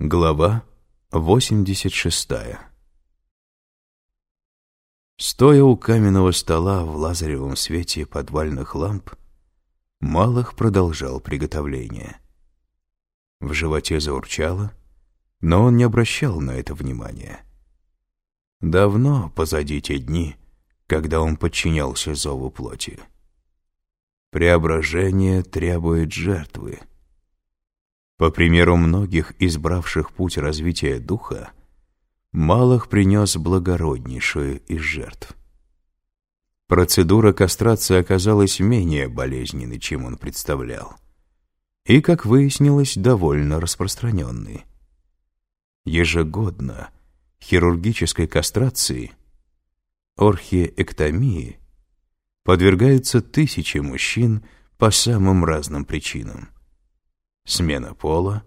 Глава 86 Стоя у каменного стола в лазаревом свете подвальных ламп, Малых продолжал приготовление. В животе заурчало, но он не обращал на это внимания. Давно позади те дни, когда он подчинялся зову плоти. Преображение требует жертвы — по примеру многих, избравших путь развития духа, Малых принес благороднейшую из жертв. Процедура кастрации оказалась менее болезненной, чем он представлял, и, как выяснилось, довольно распространенной. Ежегодно хирургической кастрации, орхиэктомии, подвергаются тысячи мужчин по самым разным причинам смена пола,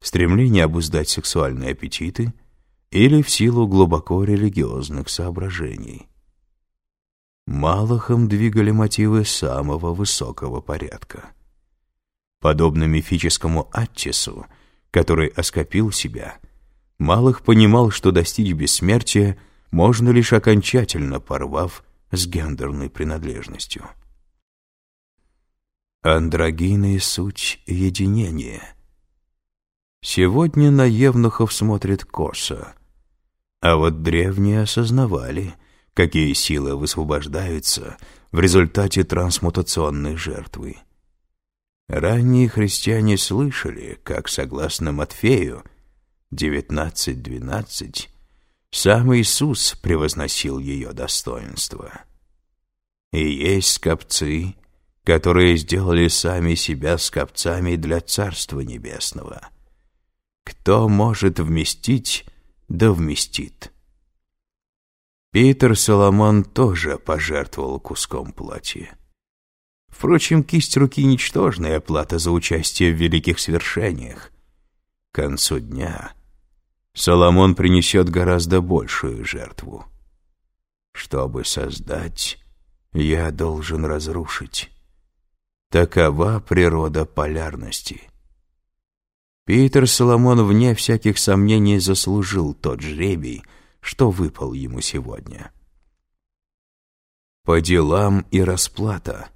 стремление обуздать сексуальные аппетиты или в силу глубоко религиозных соображений. Малахом двигали мотивы самого высокого порядка. Подобно мифическому Аттису, который оскопил себя, Малых понимал, что достичь бессмертия можно лишь окончательно порвав с гендерной принадлежностью. Андрогины — суть единения. Сегодня на евнухов смотрит косо, а вот древние осознавали, какие силы высвобождаются в результате трансмутационной жертвы. Ранние христиане слышали, как, согласно Матфею 19.12, сам Иисус превозносил ее достоинство. И есть скопцы, которые сделали сами себя скопцами для Царства Небесного. Кто может вместить, да вместит. Питер Соломон тоже пожертвовал куском плоти. Впрочем, кисть руки — ничтожная плата за участие в великих свершениях. К концу дня Соломон принесет гораздо большую жертву. Чтобы создать, я должен разрушить. Такова природа полярности. Питер Соломон, вне всяких сомнений, заслужил тот жребий, что выпал ему сегодня. По делам и расплата.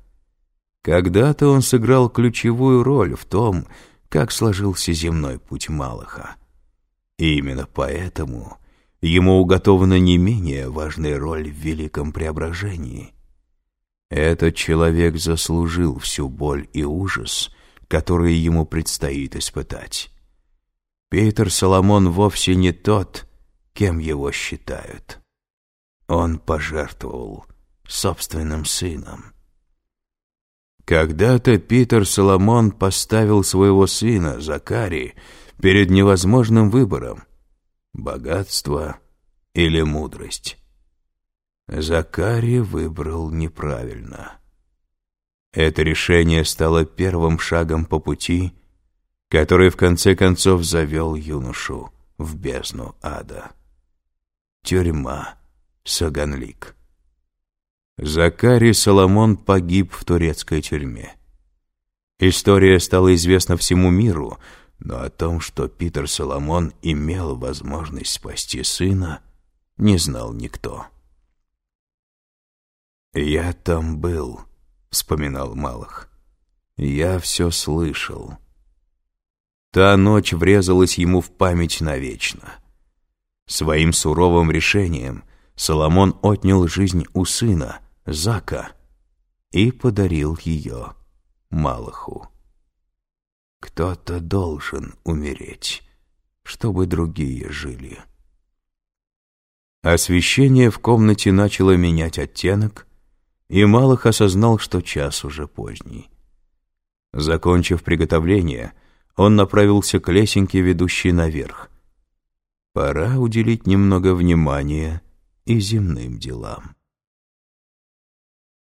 Когда-то он сыграл ключевую роль в том, как сложился земной путь Малаха. И именно поэтому ему уготована не менее важная роль в великом преображении — этот человек заслужил всю боль и ужас, которые ему предстоит испытать. Питер Соломон вовсе не тот, кем его считают. Он пожертвовал собственным сыном. Когда-то Питер Соломон поставил своего сына, Закари, перед невозможным выбором — богатство или мудрость. Закари выбрал неправильно. Это решение стало первым шагом по пути, который в конце концов завел юношу в бездну ада. Тюрьма Саганлик. Закари Соломон погиб в турецкой тюрьме. История стала известна всему миру, но о том, что Питер Соломон имел возможность спасти сына, не знал никто. «Я там был», — вспоминал Малых. «Я все слышал». Та ночь врезалась ему в память навечно. Своим суровым решением Соломон отнял жизнь у сына, Зака, и подарил ее Малаху. Кто-то должен умереть, чтобы другие жили. Освещение в комнате начало менять оттенок, и Малых осознал, что час уже поздний. Закончив приготовление, он направился к лесенке, ведущей наверх. Пора уделить немного внимания и земным делам.